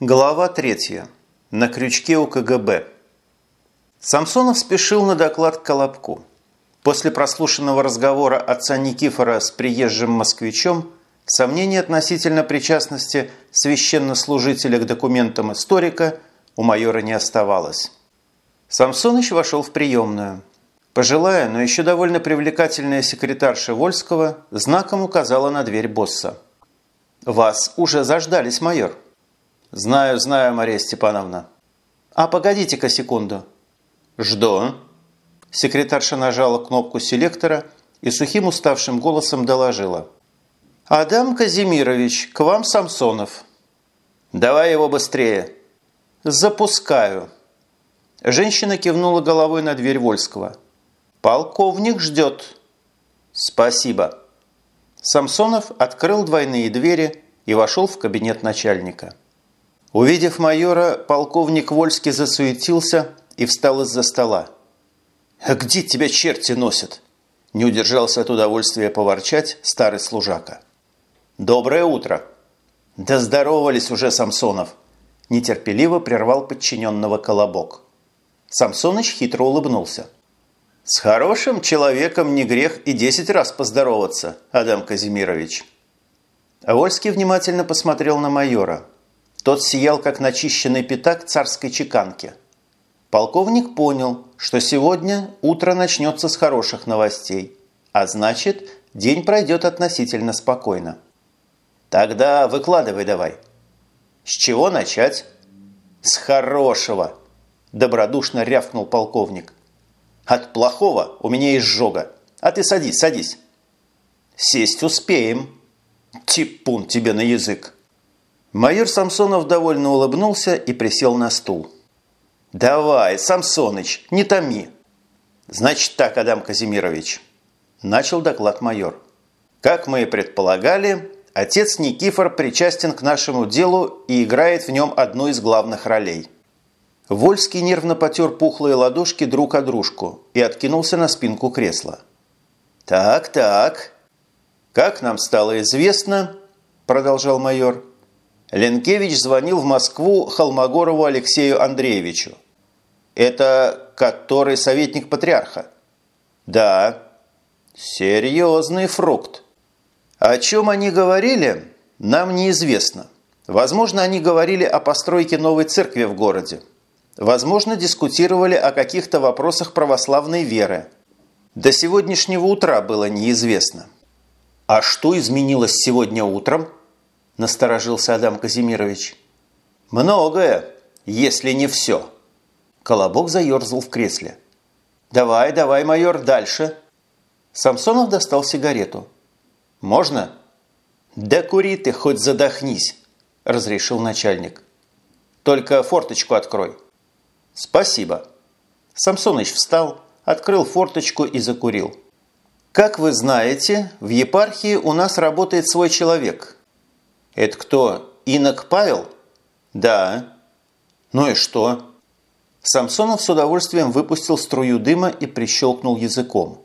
Глава третья. На крючке у КГБ. Самсонов спешил на доклад к Колобку. После прослушанного разговора отца Никифора с приезжим москвичом сомнений относительно причастности священнослужителя к документам историка у майора не оставалось. Самсоныч вошел в приемную. Пожилая, но еще довольно привлекательная секретарша Вольского знаком указала на дверь босса. «Вас уже заждались, майор». «Знаю, знаю, Мария Степановна». «А погодите-ка секунду». «Жду». Секретарша нажала кнопку селектора и сухим уставшим голосом доложила. «Адам Казимирович, к вам Самсонов». «Давай его быстрее». «Запускаю». Женщина кивнула головой на дверь Вольского. «Полковник ждет». «Спасибо». Самсонов открыл двойные двери и вошел в кабинет начальника. Увидев майора, полковник Вольский засуетился и встал из-за стола. «А где тебя черти носят?» Не удержался от удовольствия поворчать старый служака. «Доброе утро!» «Да здоровались уже, Самсонов!» Нетерпеливо прервал подчиненного Колобок. Самсоныч хитро улыбнулся. «С хорошим человеком не грех и десять раз поздороваться, Адам Казимирович!» Вольский внимательно посмотрел на майора – тот сиял, как начищенный пятак царской чеканки. Полковник понял, что сегодня утро начнется с хороших новостей, а значит, день пройдет относительно спокойно. «Тогда выкладывай давай». «С чего начать?» «С хорошего», – добродушно рявкнул полковник. «От плохого у меня изжога. А ты садись, садись». «Сесть успеем». «Типун тебе на язык». Майор Самсонов довольно улыбнулся и присел на стул. «Давай, Самсоныч, не томи!» «Значит так, Адам Казимирович», – начал доклад майор. «Как мы и предполагали, отец Никифор причастен к нашему делу и играет в нем одну из главных ролей». Вольский нервно потер пухлые ладошки друг о дружку и откинулся на спинку кресла. «Так, так. Как нам стало известно, – продолжал майор, – Ленкевич звонил в Москву Холмогорову Алексею Андреевичу. Это который советник патриарха? Да. Серьезный фрукт. О чем они говорили, нам неизвестно. Возможно, они говорили о постройке новой церкви в городе. Возможно, дискутировали о каких-то вопросах православной веры. До сегодняшнего утра было неизвестно. А что изменилось сегодня утром? Насторожился Адам Казимирович. «Многое, если не все». Колобок заерзал в кресле. «Давай, давай, майор, дальше». Самсонов достал сигарету. «Можно?» «Да кури ты, хоть задохнись», – разрешил начальник. «Только форточку открой». «Спасибо». Самсоныч встал, открыл форточку и закурил. «Как вы знаете, в епархии у нас работает свой человек, «Это кто, инок Павел?» «Да». «Ну и что?» Самсонов с удовольствием выпустил струю дыма и прищелкнул языком.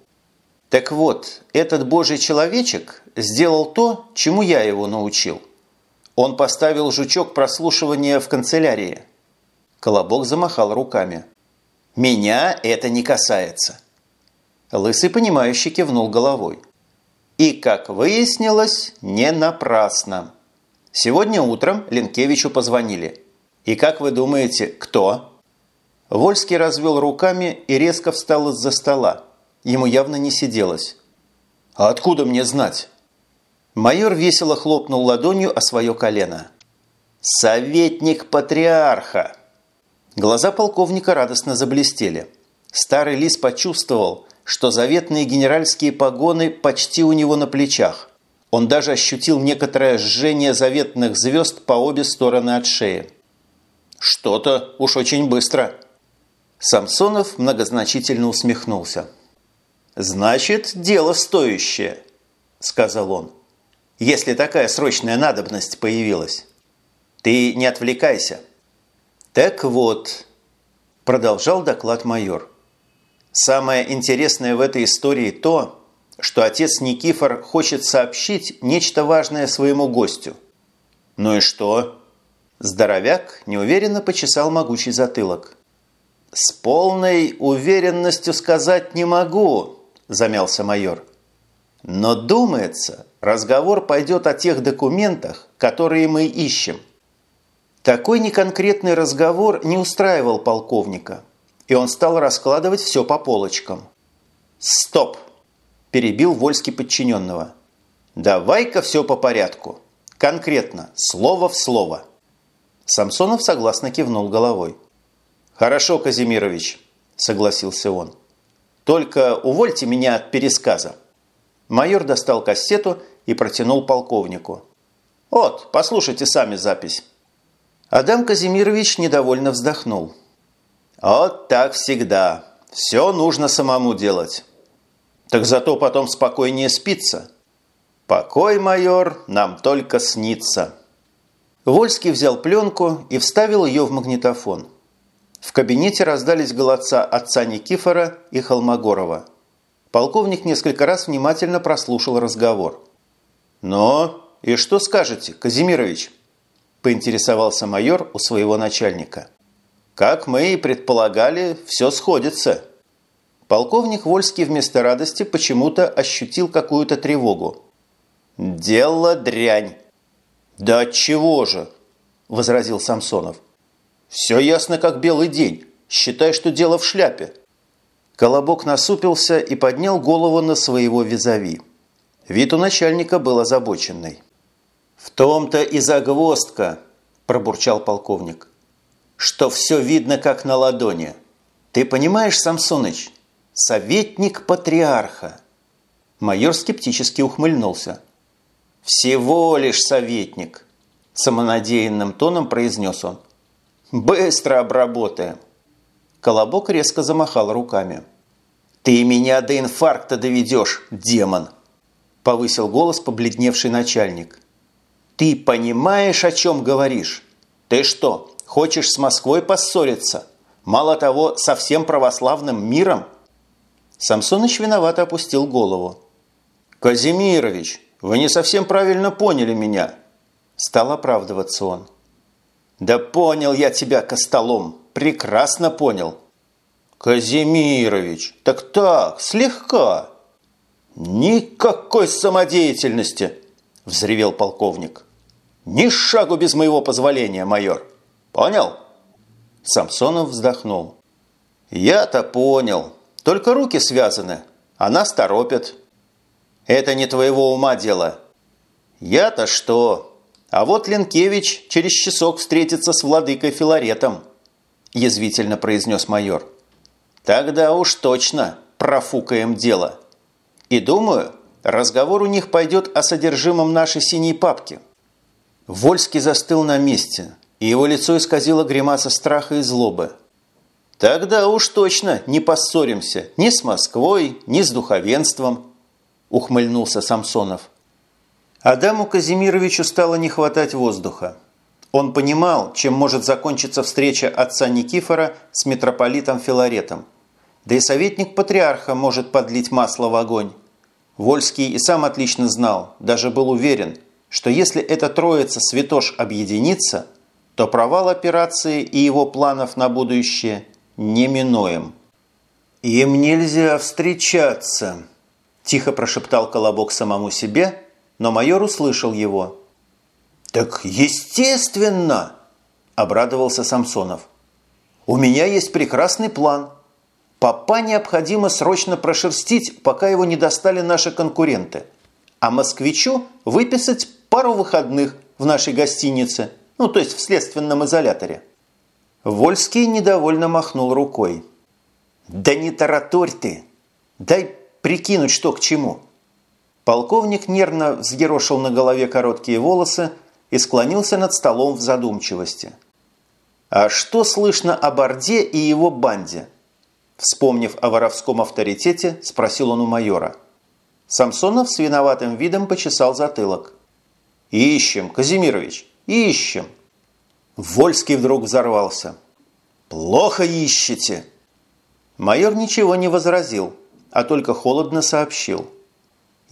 «Так вот, этот божий человечек сделал то, чему я его научил. Он поставил жучок прослушивания в канцелярии». Колобок замахал руками. «Меня это не касается». Лысый, понимающий, кивнул головой. И, как выяснилось, не напрасно. Сегодня утром Ленкевичу позвонили. И как вы думаете, кто? Вольский развел руками и резко встал из-за стола. Ему явно не сиделось. «А откуда мне знать?» Майор весело хлопнул ладонью о свое колено. «Советник патриарха!» Глаза полковника радостно заблестели. Старый лис почувствовал, что заветные генеральские погоны почти у него на плечах. Он даже ощутил некоторое жжение заветных звезд по обе стороны от шеи. «Что-то уж очень быстро». Самсонов многозначительно усмехнулся. «Значит, дело стоящее», – сказал он, – «если такая срочная надобность появилась. Ты не отвлекайся». «Так вот», – продолжал доклад майор, – «самое интересное в этой истории то, что отец Никифор хочет сообщить нечто важное своему гостю. Ну и что? Здоровяк неуверенно почесал могучий затылок. «С полной уверенностью сказать не могу», – замялся майор. «Но думается, разговор пойдет о тех документах, которые мы ищем». Такой неконкретный разговор не устраивал полковника, и он стал раскладывать все по полочкам. «Стоп!» – перебил Вольский подчиненного. «Давай-ка все по порядку. Конкретно, слово в слово». Самсонов согласно кивнул головой. «Хорошо, Казимирович», – согласился он. «Только увольте меня от пересказа». Майор достал кассету и протянул полковнику. «Вот, послушайте сами запись». Адам Казимирович недовольно вздохнул. «Вот так всегда. Все нужно самому делать. Так зато потом спокойнее спится. Покой, майор, нам только снится». Вольский взял пленку и вставил ее в магнитофон. В кабинете раздались голоса отца Никифора и Холмогорова. Полковник несколько раз внимательно прослушал разговор. «Но и что скажете, Казимирович?» – поинтересовался майор у своего начальника. «Как мы и предполагали, все сходится». Полковник Вольский вместо радости почему-то ощутил какую-то тревогу. «Дело дрянь!» «Да чего же?» – возразил Самсонов. «Все ясно, как белый день. Считай, что дело в шляпе». Колобок насупился и поднял голову на своего визави. Вид у начальника был озабоченный. «В том-то и загвоздка», – пробурчал полковник, – «что все видно, как на ладони. Ты понимаешь, Самсоныч, советник патриарха». Майор скептически ухмыльнулся. «Всего лишь советник», – самонадеянным тоном произнес он. «Быстро обработаем». Колобок резко замахал руками. «Ты меня до инфаркта доведешь, демон!» Повысил голос побледневший начальник. «Ты понимаешь, о чем говоришь? Ты что, хочешь с Москвой поссориться? Мало того, со всем православным миром?» Самсоныч виновато опустил голову. «Казимирович, вы не совсем правильно поняли меня!» Стал оправдываться он. «Да понял я тебя, Костолом, прекрасно понял!» «Казимирович, так так, слегка!» «Никакой самодеятельности!» – взревел полковник. «Ни шагу без моего позволения, майор! Понял?» Самсонов вздохнул. «Я-то понял. Только руки связаны, а нас торопят». «Это не твоего ума дело». «Я-то что? А вот Ленкевич через часок встретится с владыкой Филаретом», язвительно произнес майор. «Тогда уж точно профукаем дело. И думаю, разговор у них пойдет о содержимом нашей синей папки». Вольский застыл на месте, и его лицо исказило гримаса страха и злобы. «Тогда уж точно не поссоримся ни с Москвой, ни с духовенством», ухмыльнулся Самсонов. Адаму Казимировичу стало не хватать воздуха. Он понимал, чем может закончиться встреча отца Никифора с митрополитом Филаретом. Да и советник патриарха может подлить масло в огонь. Вольский и сам отлично знал, даже был уверен, что если эта троица святош объединится, то провал операции и его планов на будущее неминуем. «Им нельзя встречаться», – тихо прошептал Колобок самому себе – но майор услышал его. «Так естественно!» – обрадовался Самсонов. «У меня есть прекрасный план. Папа необходимо срочно прошерстить, пока его не достали наши конкуренты, а москвичу выписать пару выходных в нашей гостинице, ну, то есть в следственном изоляторе». Вольский недовольно махнул рукой. «Да не тараторь ты! Дай прикинуть, что к чему!» Полковник нервно взъерошил на голове короткие волосы и склонился над столом в задумчивости. «А что слышно о Борде и его банде?» Вспомнив о воровском авторитете, спросил он у майора. Самсонов с виноватым видом почесал затылок. «Ищем, Казимирович, ищем!» Вольский вдруг взорвался. «Плохо ищете!» Майор ничего не возразил, а только холодно сообщил –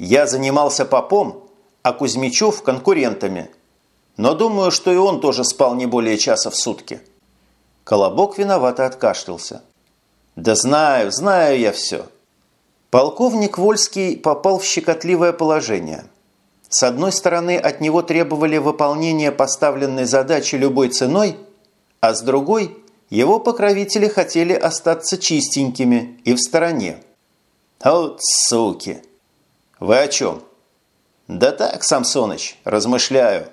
я занимался попом, а Кузьмичев – конкурентами. но думаю, что и он тоже спал не более часа в сутки». Колобок виновато откашлялся. «Да знаю, знаю я все». Полковник Вольский попал в щекотливое положение. С одной стороны, от него требовали выполнения поставленной задачи любой ценой, а с другой – его покровители хотели остаться чистенькими и в стороне. «Вот суки!» «Вы о чем?» «Да так, Самсоныч, размышляю».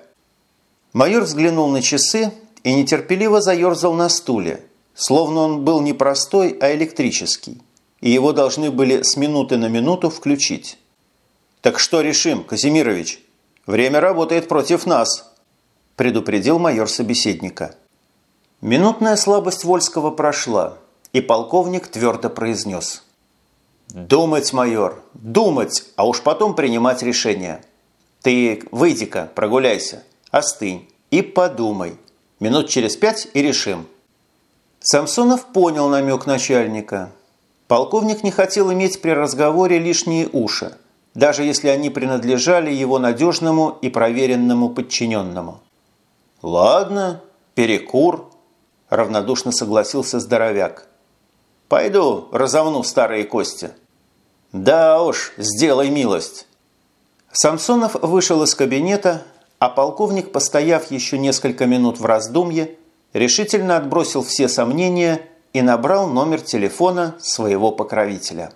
Майор взглянул на часы и нетерпеливо заерзал на стуле, словно он был не простой, а электрический, и его должны были с минуты на минуту включить. «Так что решим, Казимирович? Время работает против нас», – предупредил майор собеседника. Минутная слабость Вольского прошла, и полковник твердо произнес. «Думать, майор, думать, а уж потом принимать решение. Ты выйди-ка, прогуляйся, остынь и подумай. Минут через пять и решим». Самсонов понял намек начальника. Полковник не хотел иметь при разговоре лишние уши, даже если они принадлежали его надежному и проверенному подчиненному. «Ладно, перекур», – равнодушно согласился здоровяк. «Пойду разомну старые кости». «Да уж, сделай милость». Самсонов вышел из кабинета, а полковник, постояв еще несколько минут в раздумье, решительно отбросил все сомнения и набрал номер телефона своего покровителя.